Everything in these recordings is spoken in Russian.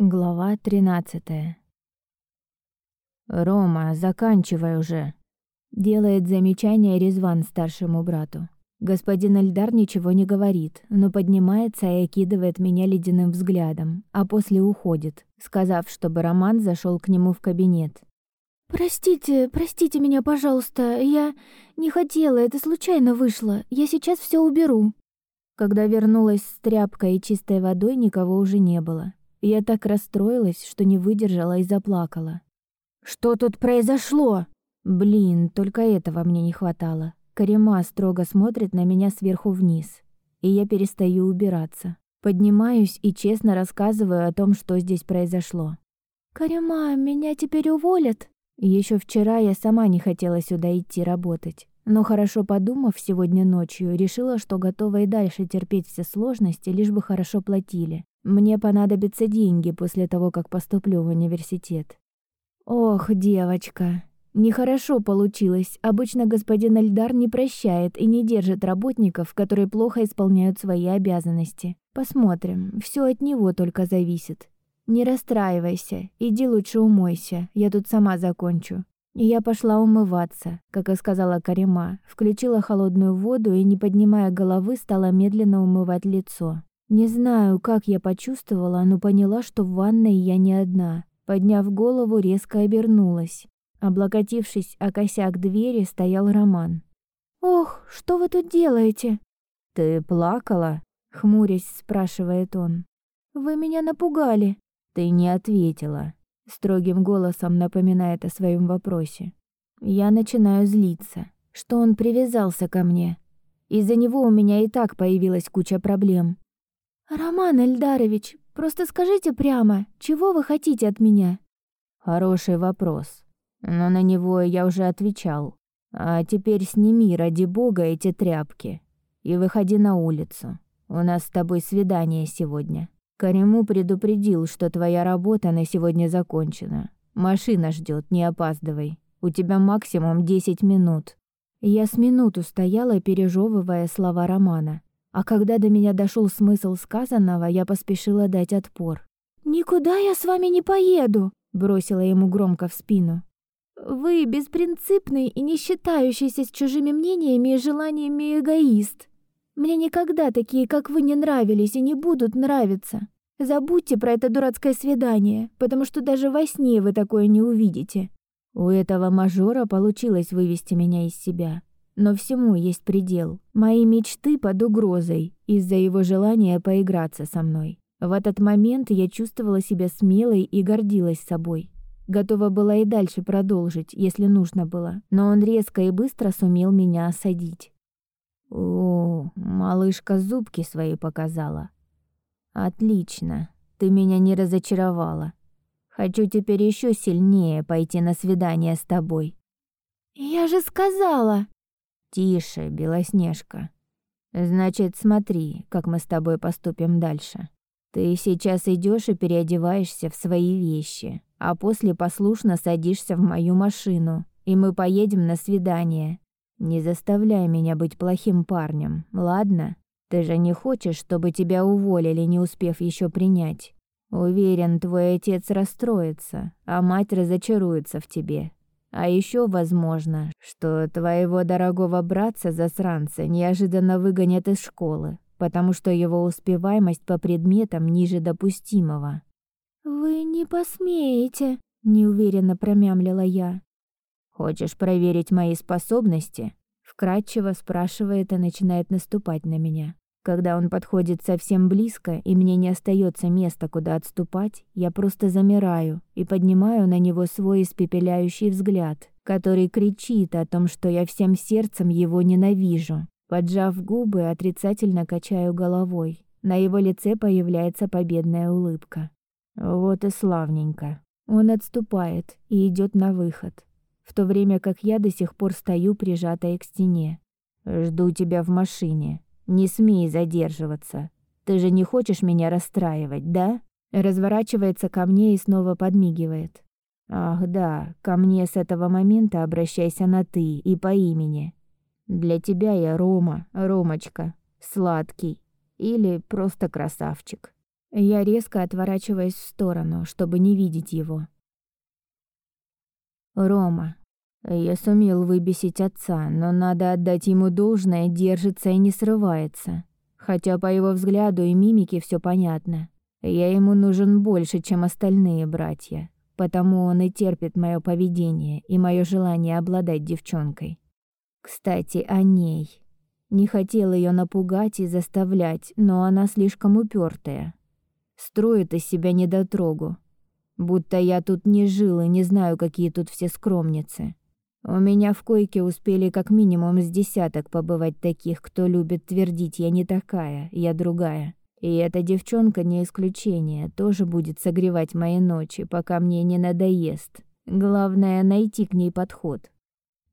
Глава 13. Рома, заканчивай уже, делает замечание Резван старшему брату. Господин Эльдар ничего не говорит, но поднимается и окидывает меня ледяным взглядом, а после уходит, сказав, чтобы Роман зашел к нему в кабинет. Простите, простите меня, пожалуйста. Я не хотела, это случайно вышло. Я сейчас все уберу. Когда вернулась с тряпкой и чистой водой, никого уже не было. Я так расстроилась, что не выдержала и заплакала. «Что тут произошло?» Блин, только этого мне не хватало. Карема строго смотрит на меня сверху вниз, и я перестаю убираться. Поднимаюсь и честно рассказываю о том, что здесь произошло. «Карема, меня теперь уволят?» Еще вчера я сама не хотела сюда идти работать, но хорошо подумав сегодня ночью, решила, что готова и дальше терпеть все сложности, лишь бы хорошо платили. Мне понадобятся деньги после того, как поступлю в университет. Ох, девочка, нехорошо получилось. Обычно господин Эльдар не прощает и не держит работников, которые плохо исполняют свои обязанности. Посмотрим, все от него только зависит. Не расстраивайся, иди лучше умойся, я тут сама закончу. И я пошла умываться, как и сказала Карима, включила холодную воду и, не поднимая головы, стала медленно умывать лицо. Не знаю, как я почувствовала, но поняла, что в ванной я не одна. Подняв голову, резко обернулась. Облокотившись о косяк двери, стоял Роман. «Ох, что вы тут делаете?» «Ты плакала?» — хмурясь спрашивает он. «Вы меня напугали». «Ты не ответила», — строгим голосом напоминает о своем вопросе. Я начинаю злиться, что он привязался ко мне. Из-за него у меня и так появилась куча проблем. «Роман Эльдарович, просто скажите прямо, чего вы хотите от меня?» «Хороший вопрос, но на него я уже отвечал. А теперь сними, ради бога, эти тряпки и выходи на улицу. У нас с тобой свидание сегодня. Кариму предупредил, что твоя работа на сегодня закончена. Машина ждет, не опаздывай. У тебя максимум 10 минут». Я с минуту стояла, пережевывая слова Романа. А когда до меня дошел смысл сказанного, я поспешила дать отпор. «Никуда я с вами не поеду», — бросила ему громко в спину. «Вы беспринципный и не считающийся с чужими мнениями и желаниями эгоист. Мне никогда такие, как вы, не нравились и не будут нравиться. Забудьте про это дурацкое свидание, потому что даже во сне вы такое не увидите». У этого мажора получилось вывести меня из себя. Но всему есть предел. Мои мечты под угрозой из-за его желания поиграться со мной. В этот момент я чувствовала себя смелой и гордилась собой. Готова была и дальше продолжить, если нужно было, но он резко и быстро сумел меня осадить. О, малышка зубки свои показала. Отлично. Ты меня не разочаровала. Хочу теперь еще сильнее пойти на свидание с тобой. Я же сказала, Тише, Белоснежка. Значит, смотри, как мы с тобой поступим дальше. Ты сейчас идешь и переодеваешься в свои вещи, а после послушно садишься в мою машину, и мы поедем на свидание. Не заставляй меня быть плохим парнем, ладно? Ты же не хочешь, чтобы тебя уволили, не успев еще принять. Уверен, твой отец расстроится, а мать разочаруется в тебе. А еще возможно, что твоего дорогого братца-засранца неожиданно выгонят из школы, потому что его успеваемость по предметам ниже допустимого. Вы не посмеете, неуверенно промямлила я. Хочешь проверить мои способности? вкратчиво спрашивает и начинает наступать на меня. Когда он подходит совсем близко, и мне не остается места, куда отступать, я просто замираю и поднимаю на него свой испепеляющий взгляд, который кричит о том, что я всем сердцем его ненавижу. Поджав губы, отрицательно качаю головой. На его лице появляется победная улыбка. Вот и славненько. Он отступает и идет на выход, в то время как я до сих пор стою прижатая к стене. Жду тебя в машине. Не смей задерживаться. Ты же не хочешь меня расстраивать, да? Разворачивается ко мне и снова подмигивает. Ах, да, ко мне с этого момента обращайся на ты и по имени. Для тебя я Рома, Ромочка, сладкий или просто красавчик. Я резко отворачиваюсь в сторону, чтобы не видеть его. Рома. Я сумел выбесить отца, но надо отдать ему должное, держится и не срывается. Хотя по его взгляду и мимике все понятно. Я ему нужен больше, чем остальные братья, потому он и терпит мое поведение и мое желание обладать девчонкой. Кстати, о ней. Не хотел ее напугать и заставлять, но она слишком упертая. Строит из себя недотрогу. Будто я тут не жил и не знаю, какие тут все скромницы. У меня в койке успели как минимум с десяток побывать таких, кто любит твердить «я не такая, я другая». И эта девчонка не исключение, тоже будет согревать мои ночи, пока мне не надоест. Главное найти к ней подход.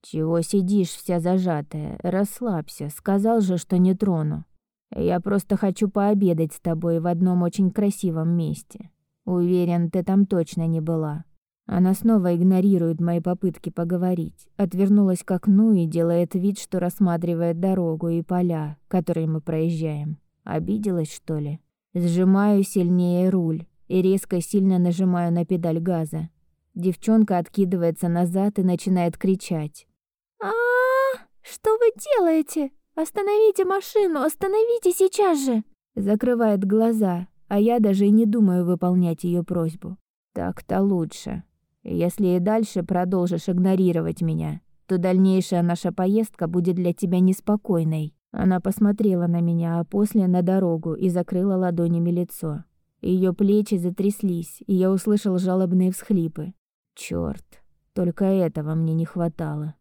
Чего сидишь вся зажатая? Расслабься, сказал же, что не трону. Я просто хочу пообедать с тобой в одном очень красивом месте. Уверен, ты там точно не была. Она снова игнорирует мои попытки поговорить, отвернулась к окну и делает вид, что рассматривает дорогу и поля, которые мы проезжаем. Обиделась, что ли? Сжимаю сильнее руль и резко сильно нажимаю на педаль газа. Девчонка откидывается назад и начинает кричать. а, -а, Что вы делаете? Остановите машину, остановите сейчас же!» Закрывает глаза, а я даже и не думаю выполнять ее просьбу. Так-то лучше. Если и дальше продолжишь игнорировать меня, то дальнейшая наша поездка будет для тебя неспокойной. Она посмотрела на меня, а после на дорогу и закрыла ладонями лицо. Ее плечи затряслись, и я услышал жалобные всхлипы. Черт, только этого мне не хватало.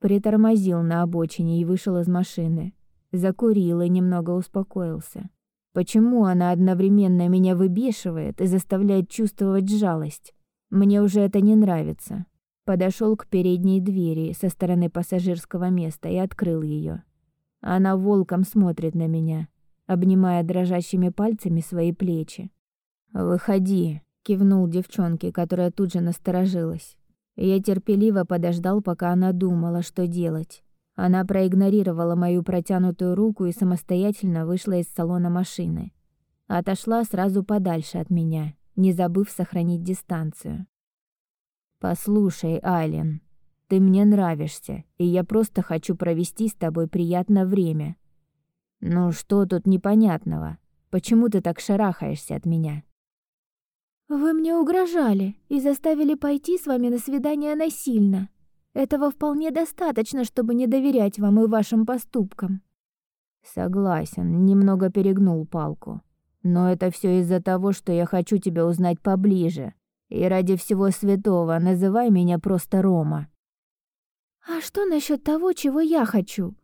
Притормозил на обочине и вышел из машины. Закурил и немного успокоился. Почему она одновременно меня выбешивает и заставляет чувствовать жалость? Мне уже это не нравится. Подошел к передней двери со стороны пассажирского места и открыл ее. Она волком смотрит на меня, обнимая дрожащими пальцами свои плечи. «Выходи», — кивнул девчонке, которая тут же насторожилась. Я терпеливо подождал, пока она думала, что делать. Она проигнорировала мою протянутую руку и самостоятельно вышла из салона машины. Отошла сразу подальше от меня, не забыв сохранить дистанцию. «Послушай, Айлен, ты мне нравишься, и я просто хочу провести с тобой приятное время. Ну что тут непонятного? Почему ты так шарахаешься от меня?» «Вы мне угрожали и заставили пойти с вами на свидание насильно. Этого вполне достаточно, чтобы не доверять вам и вашим поступкам». Согласен, немного перегнул палку. Но это все из-за того, что я хочу тебя узнать поближе. И ради всего святого называй меня просто Рома. А что насчет того, чего я хочу?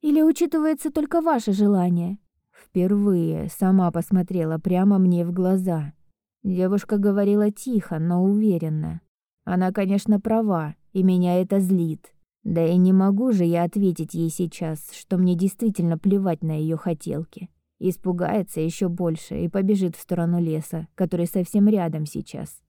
Или учитывается только ваше желание? Впервые сама посмотрела прямо мне в глаза. Девушка говорила тихо, но уверенно. Она, конечно, права, и меня это злит. Да и не могу же я ответить ей сейчас, что мне действительно плевать на ее хотелки. Испугается еще больше и побежит в сторону леса, который совсем рядом сейчас.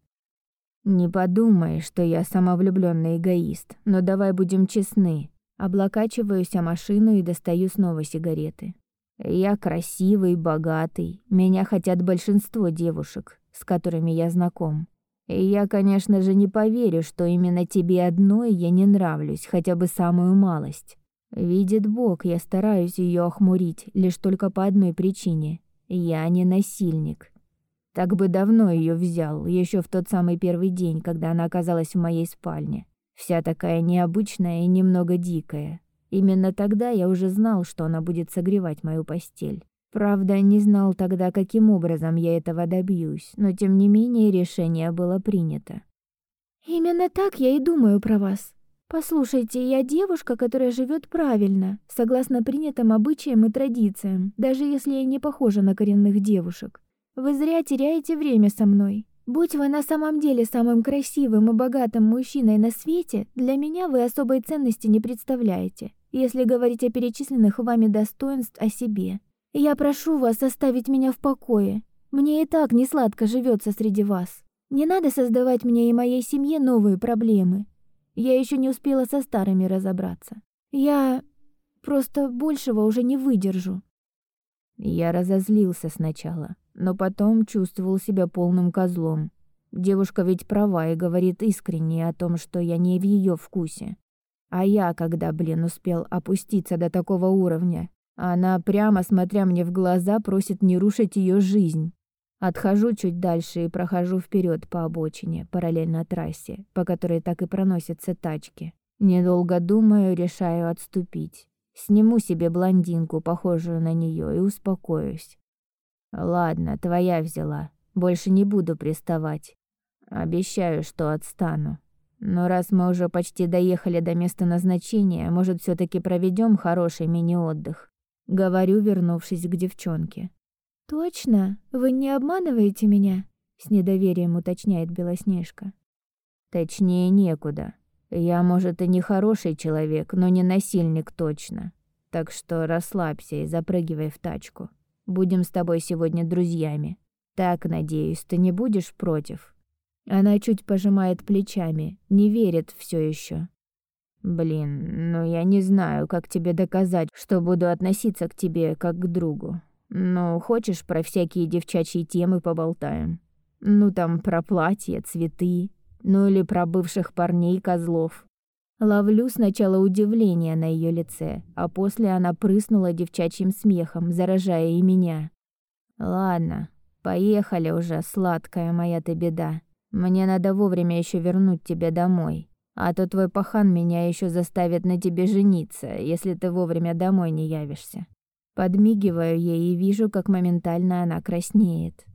Не подумай, что я самовлюбленный эгоист, но давай будем честны. Облокачиваюсь о машину и достаю снова сигареты. Я красивый, богатый. Меня хотят большинство девушек, с которыми я знаком. И я, конечно же, не поверю, что именно тебе одной я не нравлюсь, хотя бы самую малость. Видит Бог, я стараюсь ее охмурить лишь только по одной причине. Я не насильник. Так бы давно ее взял, еще в тот самый первый день, когда она оказалась в моей спальне. Вся такая необычная и немного дикая. Именно тогда я уже знал, что она будет согревать мою постель. Правда, не знал тогда, каким образом я этого добьюсь, но тем не менее решение было принято. Именно так я и думаю про вас. Послушайте, я девушка, которая живет правильно, согласно принятым обычаям и традициям, даже если я не похожа на коренных девушек. Вы зря теряете время со мной. Будь вы на самом деле самым красивым и богатым мужчиной на свете, для меня вы особой ценности не представляете, если говорить о перечисленных вами достоинств о себе. Я прошу вас оставить меня в покое. Мне и так не сладко живется среди вас. Не надо создавать мне и моей семье новые проблемы. Я еще не успела со старыми разобраться. Я просто большего уже не выдержу. Я разозлился сначала, но потом чувствовал себя полным козлом. Девушка ведь права и говорит искренне о том, что я не в ее вкусе. А я, когда, блин, успел опуститься до такого уровня, она, прямо смотря мне в глаза, просит не рушить ее жизнь. Отхожу чуть дальше и прохожу вперед по обочине, параллельно трассе, по которой так и проносятся тачки. Недолго думаю, решаю отступить. Сниму себе блондинку, похожую на нее, и успокоюсь. Ладно, твоя взяла. Больше не буду приставать. Обещаю, что отстану. Но раз мы уже почти доехали до места назначения, может, все таки проведем хороший мини-отдых. Говорю, вернувшись к девчонке. «Точно? Вы не обманываете меня?» С недоверием уточняет Белоснежка. «Точнее некуда. Я, может, и не хороший человек, но не насильник точно. Так что расслабься и запрыгивай в тачку. Будем с тобой сегодня друзьями. Так, надеюсь, ты не будешь против?» Она чуть пожимает плечами, не верит все еще. «Блин, ну я не знаю, как тебе доказать, что буду относиться к тебе как к другу. Ну, хочешь, про всякие девчачьи темы поболтаем? Ну, там про платья, цветы, ну или про бывших парней-козлов. Ловлю сначала удивление на ее лице, а после она прыснула девчачьим смехом, заражая и меня. Ладно, поехали уже, сладкая моя ты беда. Мне надо вовремя еще вернуть тебя домой. А то твой пахан меня еще заставит на тебе жениться, если ты вовремя домой не явишься. Подмигиваю ей и вижу, как моментально она краснеет.